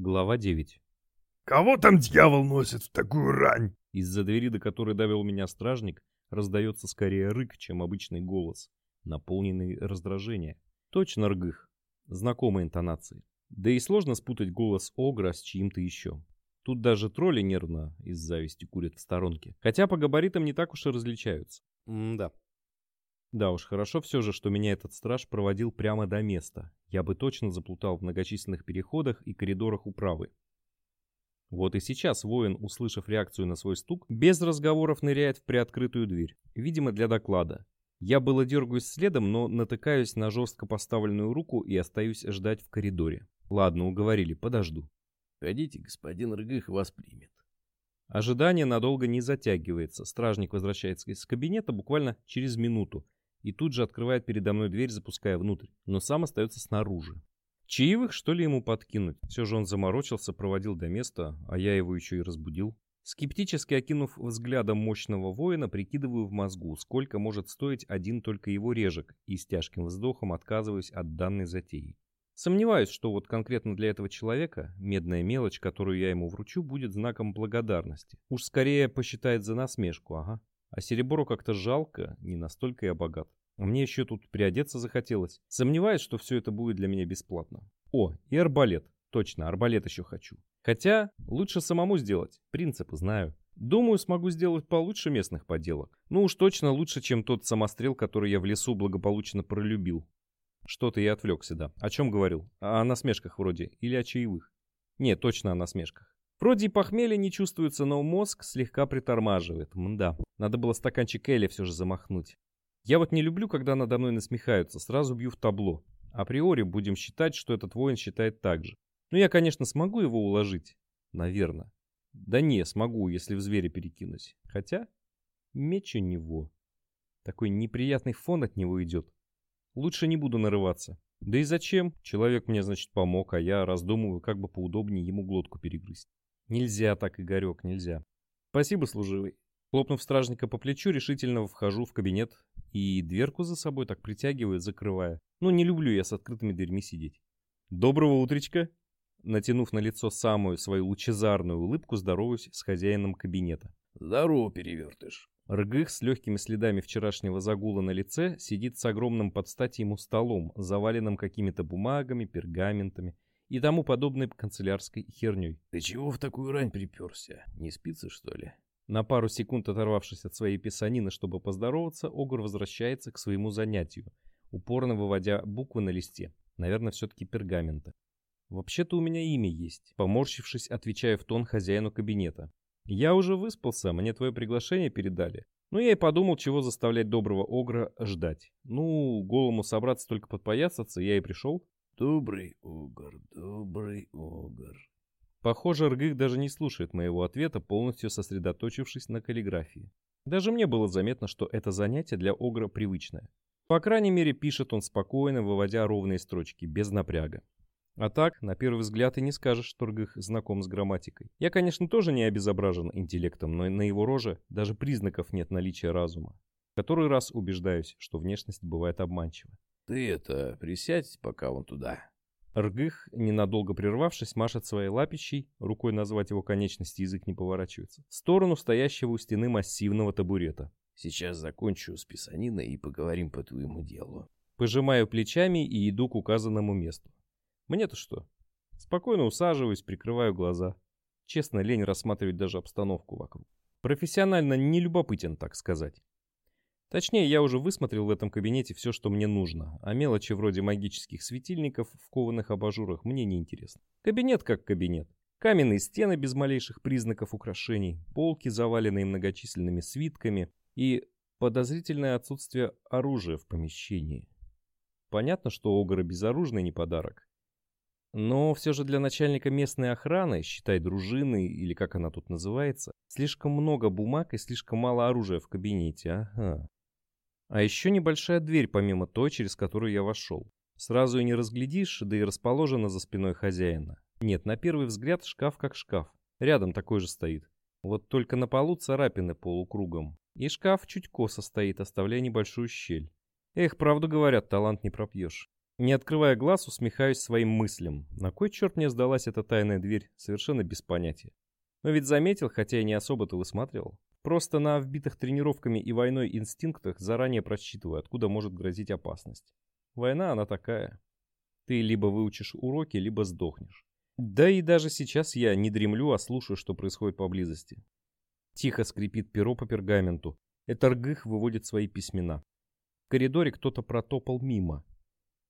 Глава 9. «Кого там дьявол носит в такую рань?» Из-за двери, до которой довел меня стражник, раздается скорее рык, чем обычный голос, наполненный раздражением. Точно ргых. Знакомые интонации. Да и сложно спутать голос Огра с чьим-то еще. Тут даже тролли нервно из зависти курят в сторонке. Хотя по габаритам не так уж и различаются. М-да. Да уж, хорошо все же, что меня этот страж проводил прямо до места. Я бы точно заплутал в многочисленных переходах и коридорах управы. Вот и сейчас воин, услышав реакцию на свой стук, без разговоров ныряет в приоткрытую дверь. Видимо, для доклада. Я было дергаюсь следом, но натыкаюсь на жестко поставленную руку и остаюсь ждать в коридоре. Ладно, уговорили, подожду. Ходите, господин Рыгых вас примет. Ожидание надолго не затягивается. Стражник возвращается из кабинета буквально через минуту и тут же открывает передо мной дверь, запуская внутрь, но сам остается снаружи. Чаевых, что ли, ему подкинуть? Все же он заморочился, проводил до места, а я его еще и разбудил. Скептически окинув взглядом мощного воина, прикидываю в мозгу, сколько может стоить один только его режек, и с тяжким вздохом отказываюсь от данной затеи. Сомневаюсь, что вот конкретно для этого человека медная мелочь, которую я ему вручу, будет знаком благодарности. Уж скорее посчитает за насмешку, ага. А серебро как-то жалко, не настолько я богат. А мне еще тут приодеться захотелось. Сомневаюсь, что все это будет для меня бесплатно. О, и арбалет. Точно, арбалет еще хочу. Хотя, лучше самому сделать. Принципы знаю. Думаю, смогу сделать получше местных поделок. Ну уж точно лучше, чем тот самострел, который я в лесу благополучно пролюбил. Что-то я отвлекся, да. О чем говорил? О насмешках вроде. Или о чаевых? Нет, точно о насмешках. Вроде и похмелья не чувствуется, но мозг слегка притормаживает. Мда. Надо было стаканчик Эля все же замахнуть. Я вот не люблю, когда надо мной насмехаются, сразу бью в табло. Априори будем считать, что этот воин считает так же. Ну, я, конечно, смогу его уложить. Наверное. Да не, смогу, если в зверя перекинусь. Хотя, меч у него. Такой неприятный фон от него идет. Лучше не буду нарываться. Да и зачем? Человек мне, значит, помог, а я раздумываю, как бы поудобнее ему глотку перегрызть. Нельзя так, Игорек, нельзя. Спасибо, служивый. Хлопнув стражника по плечу, решительно вхожу в кабинет и дверку за собой так притягиваю, закрывая. Ну, не люблю я с открытыми дверьми сидеть. Доброго утречка. Натянув на лицо самую свою лучезарную улыбку, здороваюсь с хозяином кабинета. Здорово, перевертыш. Ргых с легкими следами вчерашнего загула на лице сидит с огромным под стать ему столом, заваленным какими-то бумагами, пергаментами и тому подобной канцелярской херней. Ты чего в такую рань приперся? Не спится, что ли? На пару секунд оторвавшись от своей писанины, чтобы поздороваться, Огр возвращается к своему занятию, упорно выводя буквы на листе. Наверное, все-таки пергамента. «Вообще-то у меня имя есть», — поморщившись, отвечаю в тон хозяину кабинета. «Я уже выспался, мне твое приглашение передали. Ну, я и подумал, чего заставлять доброго Огра ждать. Ну, голому собраться только подпоясаться, я и пришел. Добрый Огр, добрый Огр. Похоже, Ргых даже не слушает моего ответа, полностью сосредоточившись на каллиграфии. Даже мне было заметно, что это занятие для Огра привычное. По крайней мере, пишет он спокойно, выводя ровные строчки, без напряга. А так, на первый взгляд и не скажешь, что Ргых знаком с грамматикой. Я, конечно, тоже не обезображен интеллектом, но на его роже даже признаков нет наличия разума. Который раз убеждаюсь, что внешность бывает обманчива. Ты это, присядь пока вон туда. Ргых, ненадолго прервавшись, машет своей лапищей, рукой назвать его конечности язык не поворачивается, в сторону стоящего у стены массивного табурета. Сейчас закончу с писаниной и поговорим по твоему делу. Пожимаю плечами и иду к указанному месту. Мне-то что? Спокойно усаживаюсь, прикрываю глаза. Честно, лень рассматривать даже обстановку вокруг. Профессионально не любопытен, так сказать. Точнее, я уже высмотрел в этом кабинете все, что мне нужно, а мелочи вроде магических светильников в кованых абажурах мне не интересны. Кабинет как кабинет. Каменные стены без малейших признаков украшений, полки, заваленные многочисленными свитками и подозрительное отсутствие оружия в помещении. Понятно, что Огра безоружный не подарок. Но все же для начальника местной охраны, считай дружины или как она тут называется, слишком много бумаг и слишком мало оружия в кабинете, ага. А еще небольшая дверь, помимо той, через которую я вошел. Сразу и не разглядишь, да и расположена за спиной хозяина. Нет, на первый взгляд шкаф как шкаф. Рядом такой же стоит. Вот только на полу царапины полукругом. И шкаф чуть косо стоит, оставляя небольшую щель. Эх, правду говорят, талант не пропьешь. Не открывая глаз, усмехаюсь своим мыслям. На кой черт мне сдалась эта тайная дверь, совершенно без понятия. Но ведь заметил, хотя и не особо-то высматривал. Просто на вбитых тренировками и войной инстинктах заранее просчитываю, откуда может грозить опасность. Война она такая. Ты либо выучишь уроки, либо сдохнешь. Да и даже сейчас я не дремлю, а слушаю, что происходит поблизости. Тихо скрипит перо по пергаменту. Это Ргых выводит свои письмена. В коридоре кто-то протопал мимо.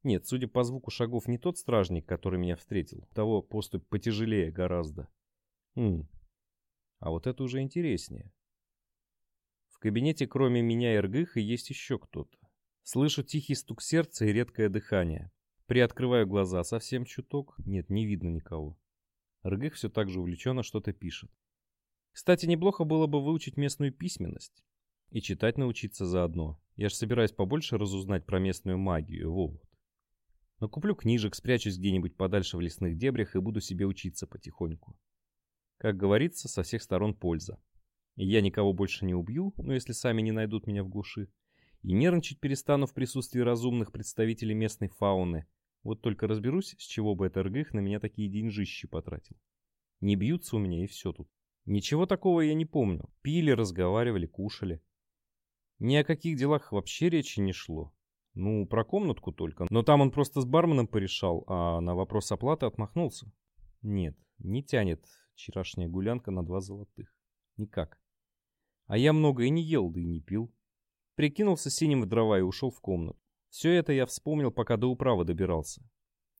Нет, судя по звуку шагов, не тот стражник, который меня встретил. Того поступь потяжелее гораздо. Хм. А вот это уже интереснее. В кабинете кроме меня и Ргыха есть еще кто-то. Слышу тихий стук сердца и редкое дыхание. Приоткрываю глаза, совсем чуток. Нет, не видно никого. Ргых все так же увлеченно что-то пишет. Кстати, неплохо было бы выучить местную письменность. И читать научиться заодно. Я же собираюсь побольше разузнать про местную магию, вот. Но куплю книжек, спрячусь где-нибудь подальше в лесных дебрях и буду себе учиться потихоньку. Как говорится, со всех сторон польза. Я никого больше не убью, но если сами не найдут меня в глуши. И нервничать перестану в присутствии разумных представителей местной фауны. Вот только разберусь, с чего бы это Ргых на меня такие деньжищи потратил. Не бьются у меня и все тут. Ничего такого я не помню. Пили, разговаривали, кушали. Ни о каких делах вообще речи не шло. Ну, про комнатку только. Но там он просто с барменом порешал, а на вопрос оплаты отмахнулся. Нет, не тянет вчерашняя гулянка на два золотых. Никак. А я много и не ел, да и не пил. Прикинулся синим в дрова и ушел в комнату. Все это я вспомнил, пока до управы добирался.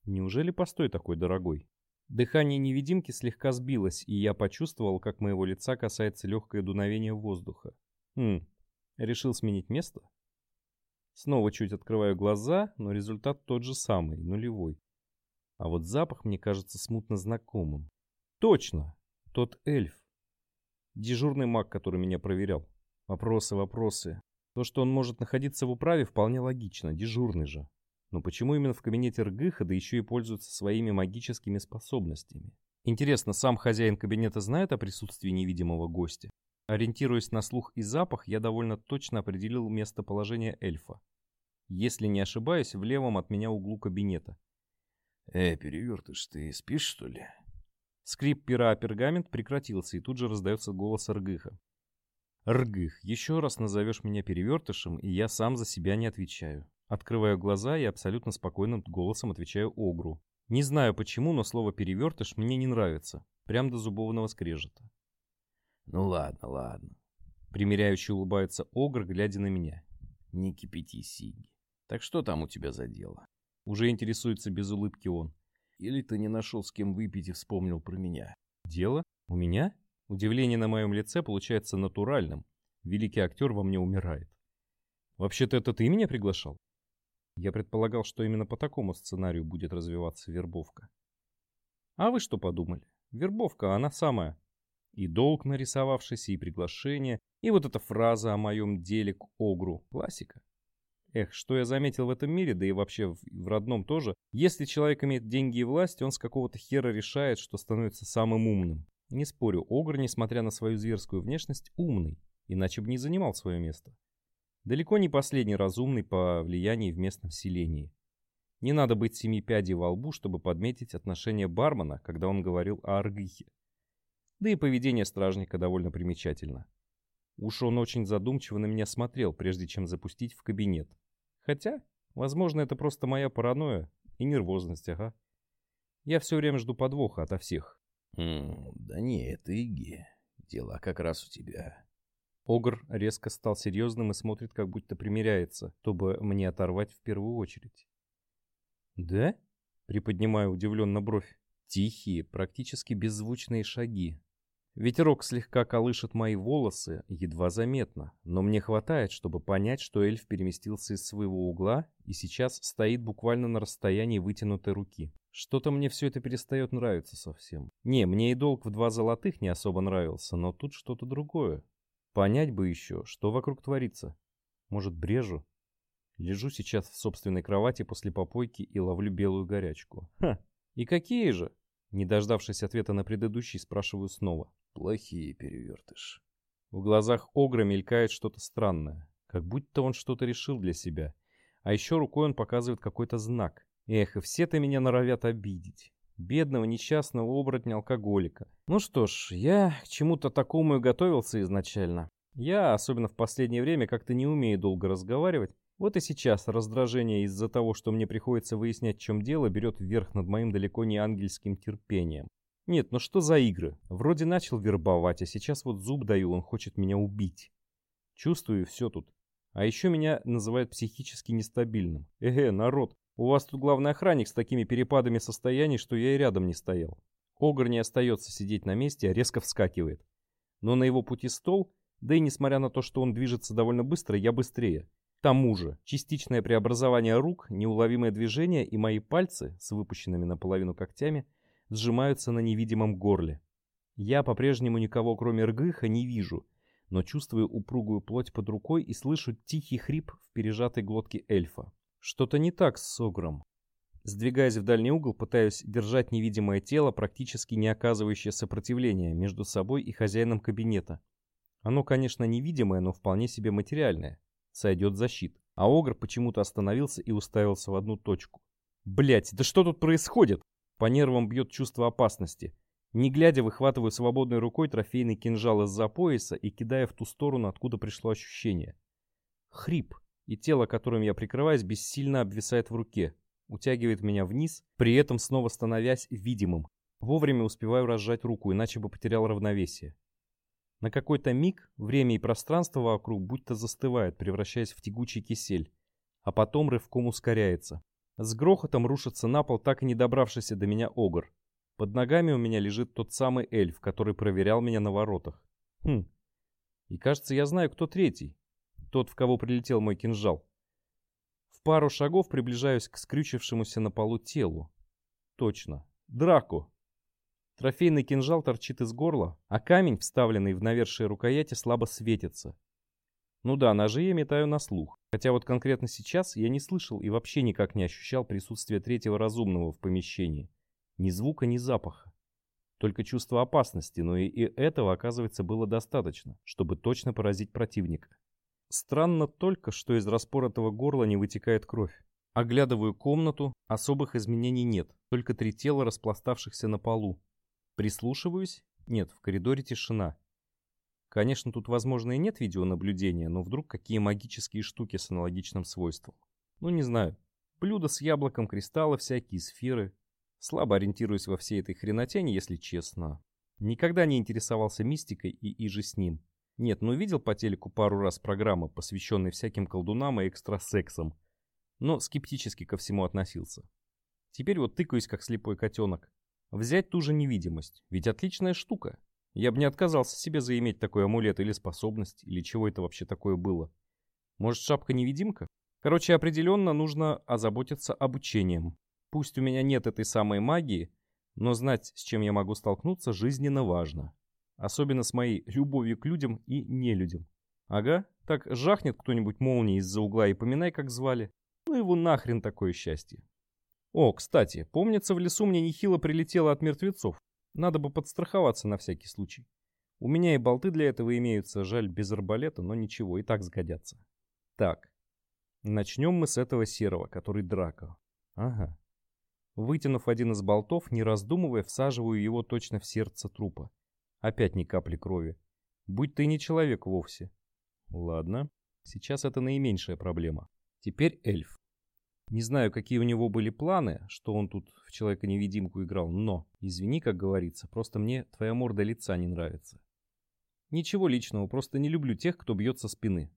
Неужели постой такой дорогой? Дыхание невидимки слегка сбилось, и я почувствовал, как моего лица касается легкое дуновение воздуха. Хм, решил сменить место? Снова чуть открываю глаза, но результат тот же самый, нулевой. А вот запах мне кажется смутно знакомым. Точно! Тот эльф. Дежурный маг, который меня проверял. Вопросы, вопросы. То, что он может находиться в управе, вполне логично, дежурный же. Но почему именно в кабинете Ргыха, да еще и пользуется своими магическими способностями? Интересно, сам хозяин кабинета знает о присутствии невидимого гостя? Ориентируясь на слух и запах, я довольно точно определил местоположение эльфа. Если не ошибаюсь, в левом от меня углу кабинета. «Э, перевертыш, ты спишь, что ли?» Скрип пера о пергамент прекратился, и тут же раздается голос Ргыха. «Ргых, еще раз назовешь меня перевертышем, и я сам за себя не отвечаю». Открываю глаза и абсолютно спокойным голосом отвечаю Огру. Не знаю почему, но слово «перевертыш» мне не нравится. Прям до зубовного скрежета. Ну ладно, ладно. Примеряющий улыбается Огр, глядя на меня. Не кипяти, Сиги. Так что там у тебя за дело? Уже интересуется без улыбки он. Или ты не нашел с кем выпить и вспомнил про меня? Дело? У меня? Удивление на моем лице получается натуральным. Великий актер во мне умирает. Вообще-то это ты меня приглашал? Я предполагал, что именно по такому сценарию будет развиваться вербовка. А вы что подумали? Вербовка, она самая. И долг нарисовавшийся, и приглашение, и вот эта фраза о моем деле к Огру. Классика. Эх, что я заметил в этом мире, да и вообще в, в родном тоже. Если человек имеет деньги и власть, он с какого-то хера решает, что становится самым умным. Не спорю, Огр, несмотря на свою зверскую внешность, умный, иначе бы не занимал свое место. Далеко не последний разумный по влиянию в местном селении. Не надо быть семи пядей во лбу, чтобы подметить отношение бармена, когда он говорил о Аргихе. Да и поведение стражника довольно примечательно. Уж он очень задумчиво на меня смотрел, прежде чем запустить в кабинет. Хотя, возможно, это просто моя паранойя и нервозность, ага. Я все время жду подвоха ото всех. Mm, да не, это Иги. Дела как раз у тебя. Огр резко стал серьезным и смотрит, как будто примиряется, чтобы мне оторвать в первую очередь. «Да?» — приподнимаю удивленно бровь. Тихие, практически беззвучные шаги, Ветерок слегка колышет мои волосы, едва заметно, но мне хватает, чтобы понять, что эльф переместился из своего угла и сейчас стоит буквально на расстоянии вытянутой руки. Что-то мне все это перестает нравиться совсем. Не, мне и долг в два золотых не особо нравился, но тут что-то другое. Понять бы еще, что вокруг творится. Может, брежу? Лежу сейчас в собственной кровати после попойки и ловлю белую горячку. Ха! И какие же? Не дождавшись ответа на предыдущий, спрашиваю снова. Плохие перевертыш. В глазах Огра мелькает что-то странное, как будто он что-то решил для себя. А еще рукой он показывает какой-то знак. Эх, и все-то меня норовят обидеть. Бедного несчастного оборотня-алкоголика. Ну что ж, я к чему-то такому и готовился изначально. Я, особенно в последнее время, как-то не умею долго разговаривать. Вот и сейчас раздражение из-за того, что мне приходится выяснять, в чем дело, берет вверх над моим далеко не ангельским терпением. Нет, ну что за игры? Вроде начал вербовать, а сейчас вот зуб даю, он хочет меня убить. Чувствую все тут. А еще меня называют психически нестабильным. Эге, народ, у вас тут главный охранник с такими перепадами состояний, что я и рядом не стоял. Огр не остается сидеть на месте, а резко вскакивает. Но на его пути стол, да и несмотря на то, что он движется довольно быстро, я быстрее. К тому же, частичное преобразование рук, неуловимое движение и мои пальцы с выпущенными наполовину когтями сжимаются на невидимом горле. Я по-прежнему никого, кроме Ргыха, не вижу, но чувствую упругую плоть под рукой и слышу тихий хрип в пережатой глотке эльфа. Что-то не так с Согром. Сдвигаясь в дальний угол, пытаюсь держать невидимое тело, практически не оказывающее сопротивления между собой и хозяином кабинета. Оно, конечно, невидимое, но вполне себе материальное сойдет защит. А Огр почему-то остановился и уставился в одну точку. Блять, да что тут происходит? По нервам бьет чувство опасности. Не глядя, выхватываю свободной рукой трофейный кинжал из-за пояса и кидая в ту сторону, откуда пришло ощущение. Хрип, и тело, которым я прикрываюсь, бессильно обвисает в руке, утягивает меня вниз, при этом снова становясь видимым. Вовремя успеваю разжать руку, иначе бы потерял равновесие. На какой-то миг время и пространство вокруг будто застывает, превращаясь в тягучий кисель, а потом рывком ускоряется. С грохотом рушится на пол так и не добравшийся до меня огр. Под ногами у меня лежит тот самый эльф, который проверял меня на воротах. Хм. И кажется, я знаю, кто третий. Тот, в кого прилетел мой кинжал. В пару шагов приближаюсь к скрючившемуся на полу телу. Точно. Драко. Трофейный кинжал торчит из горла, а камень, вставленный в навершие рукояти, слабо светится. Ну да, ножи я метаю на слух. Хотя вот конкретно сейчас я не слышал и вообще никак не ощущал присутствия третьего разумного в помещении. Ни звука, ни запаха. Только чувство опасности, но и, этого, оказывается, было достаточно, чтобы точно поразить противника. Странно только, что из распоротого горла не вытекает кровь. Оглядываю комнату, особых изменений нет, только три тела, распластавшихся на полу, Прислушиваюсь. Нет, в коридоре тишина. Конечно, тут, возможно, и нет видеонаблюдения, но вдруг какие магические штуки с аналогичным свойством. Ну, не знаю. Блюдо с яблоком, кристаллы, всякие сферы. Слабо ориентируюсь во всей этой хренотени, если честно. Никогда не интересовался мистикой и иже с ним. Нет, ну видел по телеку пару раз программы, посвященные всяким колдунам и экстрасексам. Но скептически ко всему относился. Теперь вот тыкаюсь, как слепой котенок. Взять ту же невидимость, ведь отличная штука. Я бы не отказался себе заиметь такой амулет или способность, или чего это вообще такое было. Может, шапка-невидимка? Короче, определенно нужно озаботиться обучением. Пусть у меня нет этой самой магии, но знать, с чем я могу столкнуться, жизненно важно. Особенно с моей любовью к людям и нелюдям. Ага, так жахнет кто-нибудь молнией из-за угла и поминай, как звали. Ну его нахрен такое счастье. О, кстати, помнится, в лесу мне нехило прилетело от мертвецов. Надо бы подстраховаться на всякий случай. У меня и болты для этого имеются, жаль, без арбалета, но ничего, и так сгодятся. Так, начнем мы с этого серого, который драка. Ага. Вытянув один из болтов, не раздумывая, всаживаю его точно в сердце трупа. Опять ни капли крови. Будь ты не человек вовсе. Ладно, сейчас это наименьшая проблема. Теперь эльф. Не знаю, какие у него были планы, что он тут в Человека-невидимку играл, но, извини, как говорится, просто мне твоя морда лица не нравится. Ничего личного, просто не люблю тех, кто бьет со спины.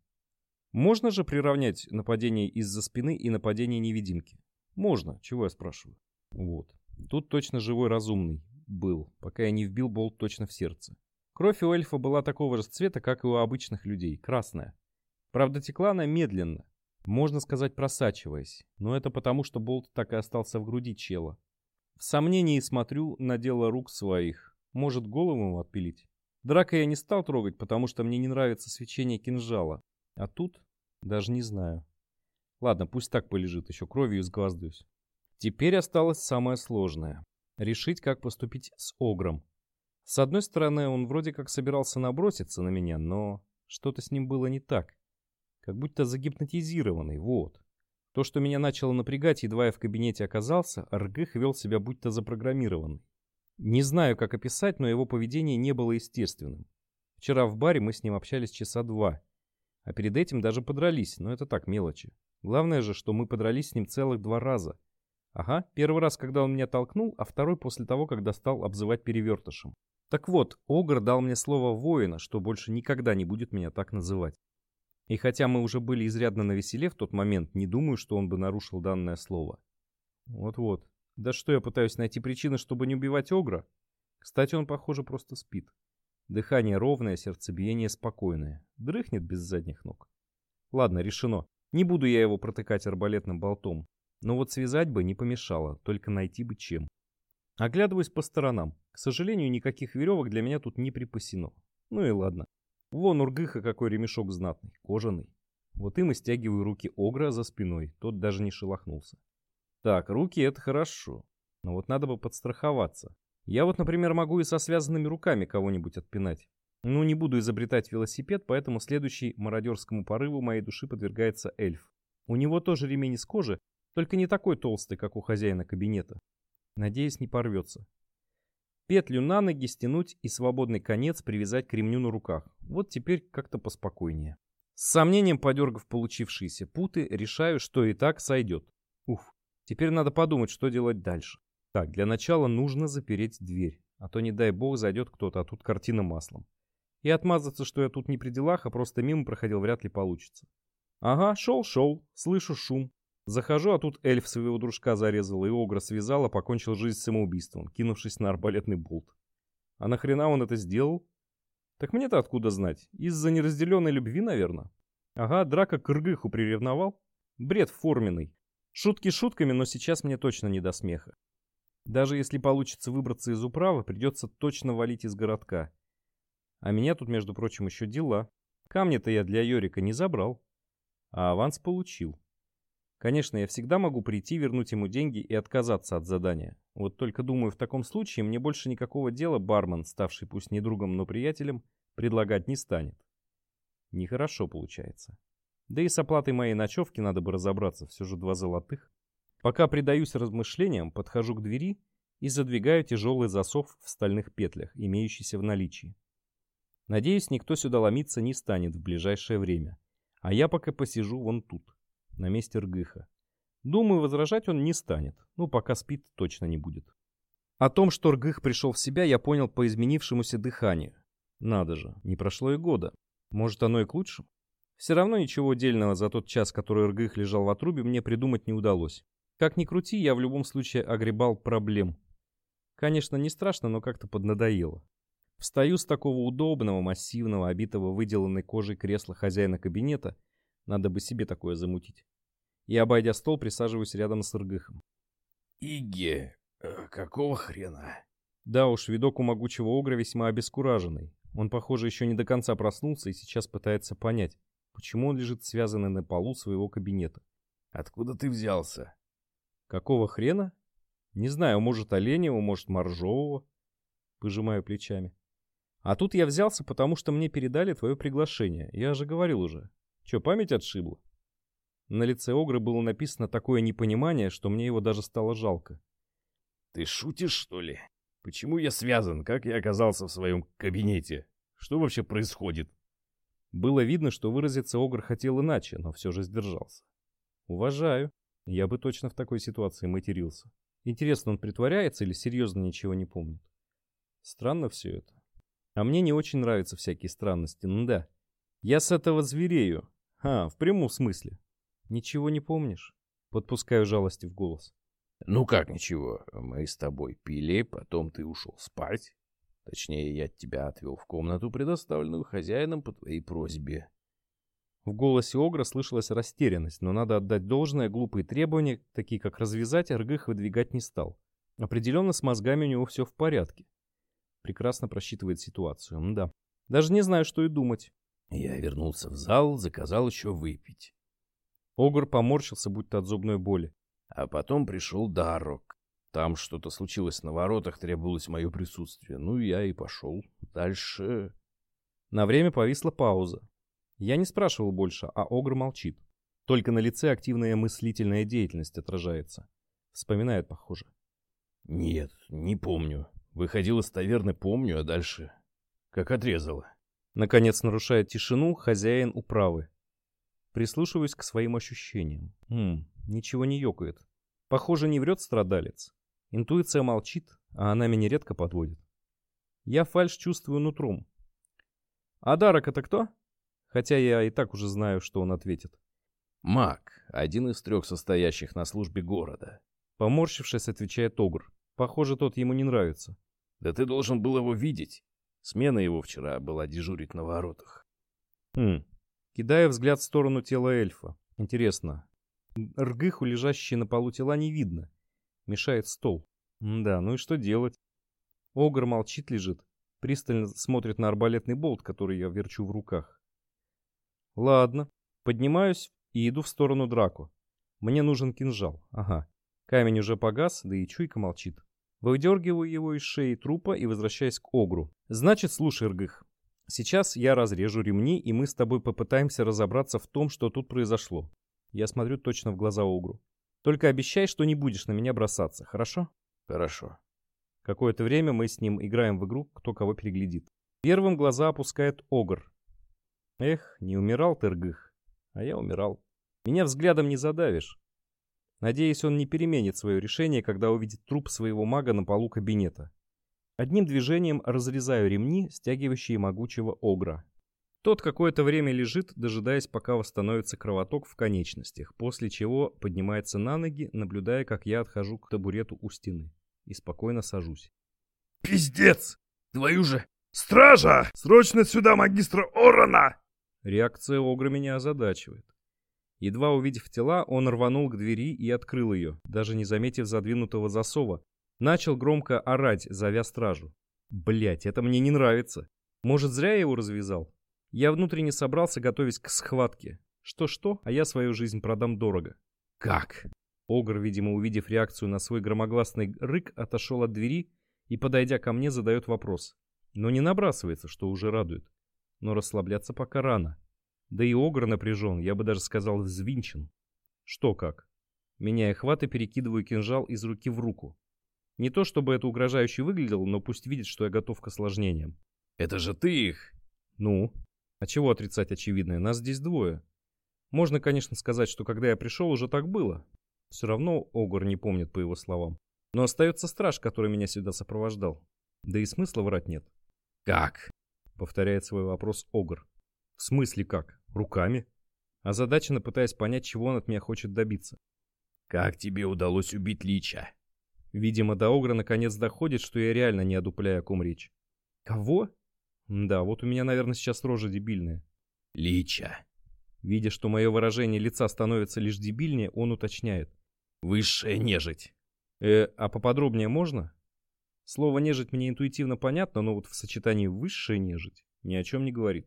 Можно же приравнять нападение из-за спины и нападение невидимки? Можно, чего я спрашиваю? Вот. Тут точно живой разумный был, пока я не вбил болт точно в сердце. Кровь у эльфа была такого же цвета, как и у обычных людей, красная. Правда, текла она медленно, можно сказать, просачиваясь, но это потому, что болт так и остался в груди чела. В сомнении смотрю на дело рук своих. Может, голову ему отпилить? Драка я не стал трогать, потому что мне не нравится свечение кинжала. А тут даже не знаю. Ладно, пусть так полежит, еще кровью изгваздаюсь. Теперь осталось самое сложное. Решить, как поступить с Огром. С одной стороны, он вроде как собирался наброситься на меня, но что-то с ним было не так. Как будто загипнотизированный, вот. То, что меня начало напрягать, едва я в кабинете оказался, Ргых вел себя будто запрограммированный. Не знаю, как описать, но его поведение не было естественным. Вчера в баре мы с ним общались часа два. А перед этим даже подрались, но это так, мелочи. Главное же, что мы подрались с ним целых два раза. Ага, первый раз, когда он меня толкнул, а второй после того, когда стал обзывать перевертышем. Так вот, Огр дал мне слово воина, что больше никогда не будет меня так называть. И хотя мы уже были изрядно навеселе в тот момент, не думаю, что он бы нарушил данное слово. Вот-вот. Да что я пытаюсь найти причины, чтобы не убивать Огра? Кстати, он, похоже, просто спит. Дыхание ровное, сердцебиение спокойное. Дрыхнет без задних ног. Ладно, решено. Не буду я его протыкать арбалетным болтом. Но вот связать бы не помешало, только найти бы чем. Оглядываюсь по сторонам. К сожалению, никаких веревок для меня тут не припасено. Ну и ладно. Вон ургыха какой ремешок знатный, кожаный. Вот им и стягиваю руки Огра за спиной, тот даже не шелохнулся. Так, руки это хорошо. Но вот надо бы подстраховаться. Я вот, например, могу и со связанными руками кого-нибудь отпинать. Ну, не буду изобретать велосипед, поэтому следующий мародерскому порыву моей души подвергается эльф. У него тоже ремень из кожи, только не такой толстый, как у хозяина кабинета. Надеюсь, не порвется. Петлю на ноги стянуть и свободный конец привязать к ремню на руках. Вот теперь как-то поспокойнее. С сомнением подергав получившиеся путы, решаю, что и так сойдет. Уф, теперь надо подумать, что делать дальше. Так, для начала нужно запереть дверь, а то, не дай бог, зайдет кто-то, а тут картина маслом. И отмазаться, что я тут не при делах, а просто мимо проходил, вряд ли получится. Ага, шел-шел, слышу шум. Захожу, а тут эльф своего дружка зарезал, и огра связал, а покончил жизнь самоубийством, кинувшись на арбалетный болт. А нахрена он это сделал? Так мне-то откуда знать? Из-за неразделенной любви, наверное. Ага, драка к Иргыху приревновал. Бред форменный. Шутки шутками, но сейчас мне точно не до смеха. Даже если получится выбраться из управы, придется точно валить из городка. А меня тут, между прочим, еще дела. Камни-то я для Йорика не забрал. А аванс получил. Конечно, я всегда могу прийти, вернуть ему деньги и отказаться от задания. Вот только думаю, в таком случае мне больше никакого дела бармен, ставший пусть не другом, но приятелем, предлагать не станет. Нехорошо получается. Да и с оплатой моей ночевки надо бы разобраться, все же два золотых. Пока предаюсь размышлениям, подхожу к двери и задвигаю тяжелый засов в стальных петлях, имеющийся в наличии. Надеюсь, никто сюда ломиться не станет в ближайшее время. А я пока посижу вон тут, на месте Ргыха. Думаю, возражать он не станет, ну пока спит точно не будет. О том, что Ргых пришел в себя, я понял по изменившемуся дыханию. Надо же, не прошло и года. Может, оно и к лучшему? Все равно ничего дельного за тот час, который Ргых лежал в отрубе, мне придумать не удалось. Как ни крути, я в любом случае огребал проблем. Конечно, не страшно, но как-то поднадоело. Встаю с такого удобного, массивного, обитого выделанной кожей кресла хозяина кабинета. Надо бы себе такое замутить. И, обойдя стол, присаживаюсь рядом с Иргыхом. Иге, э, какого хрена? Да уж, видок у могучего огра весьма обескураженный. Он, похоже, еще не до конца проснулся и сейчас пытается понять, почему он лежит связанный на полу своего кабинета. Откуда ты взялся? Какого хрена? Не знаю, может оленевого, может моржового. Пожимаю плечами. А тут я взялся, потому что мне передали твое приглашение. Я же говорил уже. Че, память отшибла? На лице Огры было написано такое непонимание, что мне его даже стало жалко. Ты шутишь, что ли? Почему я связан? Как я оказался в своем кабинете? Что вообще происходит? Было видно, что выразиться Огр хотел иначе, но все же сдержался. Уважаю. Я бы точно в такой ситуации матерился. Интересно, он притворяется или серьезно ничего не помнит? Странно все это. А мне не очень нравятся всякие странности, ну да. Я с этого зверею. А, в прямом смысле. Ничего не помнишь? Подпускаю жалости в голос. Ну как ничего, мы с тобой пили, потом ты ушел спать. Точнее, я тебя отвел в комнату, предоставленную хозяином по твоей просьбе. В голосе Огра слышалась растерянность, но надо отдать должное, глупые требования, такие как развязать, Аргых выдвигать не стал. Определенно с мозгами у него все в порядке. Прекрасно просчитывает ситуацию, да. Даже не знаю, что и думать. Я вернулся в зал, заказал еще выпить. Огр поморщился, будто от зубной боли. А потом пришел Дарок. Там что-то случилось на воротах, требовалось мое присутствие. Ну, я и пошел. Дальше... На время повисла пауза. Я не спрашивал больше, а Огр молчит. Только на лице активная мыслительная деятельность отражается. Вспоминает, похоже. Нет, не помню. Выходил из таверны, помню, а дальше... Как отрезало. Наконец нарушает тишину хозяин управы. Прислушиваюсь к своим ощущениям. Хм, ничего не ёкает. Похоже, не врет страдалец. Интуиция молчит, а она меня редко подводит. Я фальш чувствую нутром. А Дарок это кто? Хотя я и так уже знаю, что он ответит. Маг, один из трех состоящих на службе города. Поморщившись, отвечает Огр. Похоже, тот ему не нравится. Да ты должен был его видеть. Смена его вчера была дежурить на воротах. Хм. Кидая взгляд в сторону тела эльфа. Интересно. Ргыху, лежащие на полу тела, не видно. Мешает стол. да, ну и что делать? Огр молчит, лежит. Пристально смотрит на арбалетный болт, который я верчу в руках. Ладно. Поднимаюсь и иду в сторону Драку. Мне нужен кинжал. Ага. Камень уже погас, да и чуйка молчит. Выдергиваю его из шеи трупа и возвращаюсь к Огру. Значит, слушай, Ргых. Сейчас я разрежу ремни, и мы с тобой попытаемся разобраться в том, что тут произошло. Я смотрю точно в глаза Огру. Только обещай, что не будешь на меня бросаться, хорошо? Хорошо. Какое-то время мы с ним играем в игру, кто кого переглядит. Первым глаза опускает Огр. Эх, не умирал ты, Ргых. А я умирал. Меня взглядом не задавишь. Надеюсь, он не переменит свое решение, когда увидит труп своего мага на полу кабинета. Одним движением разрезаю ремни, стягивающие могучего огра. Тот какое-то время лежит, дожидаясь, пока восстановится кровоток в конечностях, после чего поднимается на ноги, наблюдая, как я отхожу к табурету у стены. И спокойно сажусь. «Пиздец! Твою же! Стража! Срочно сюда магистра Орона!» Реакция Огра меня озадачивает. Едва увидев тела, он рванул к двери и открыл ее, даже не заметив задвинутого засова. Начал громко орать, зовя стражу. Блять, это мне не нравится. Может, зря я его развязал? Я внутренне собрался, готовясь к схватке. Что-что, а я свою жизнь продам дорого. Как? Огр, видимо, увидев реакцию на свой громогласный рык, отошел от двери и, подойдя ко мне, задает вопрос. Но не набрасывается, что уже радует. Но расслабляться пока рано. Да и Огр напряжен, я бы даже сказал взвинчен. Что как? Меняя хват и перекидываю кинжал из руки в руку. Не то чтобы это угрожающе выглядело, но пусть видит, что я готов к осложнениям. «Это же ты их!» «Ну? А чего отрицать очевидное? Нас здесь двое. Можно, конечно, сказать, что когда я пришел, уже так было. Все равно Огр не помнит по его словам. Но остается страж, который меня сюда сопровождал. Да и смысла врать нет. «Как?» — повторяет свой вопрос Огр. «В смысле как? Руками?» Озадаченно пытаясь понять, чего он от меня хочет добиться. «Как тебе удалось убить Лича?» Видимо, до Огра наконец доходит, что я реально не одупляю, о ком речь. «Кого?» Да, вот у меня, наверное, сейчас рожа дебильная. «Лича». Видя, что мое выражение лица становится лишь дебильнее, он уточняет. «Высшая нежить». Э, а поподробнее можно? Слово «нежить» мне интуитивно понятно, но вот в сочетании «высшая нежить» ни о чем не говорит.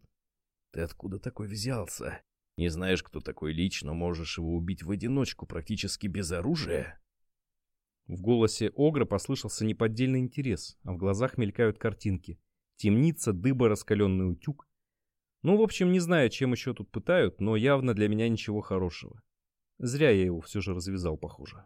Ты откуда такой взялся? Не знаешь, кто такой Лич, но можешь его убить в одиночку, практически без оружия? В голосе Огра послышался неподдельный интерес, а в глазах мелькают картинки. Темница, дыба, раскаленный утюг. Ну, в общем, не знаю, чем еще тут пытают, но явно для меня ничего хорошего. Зря я его все же развязал, похоже.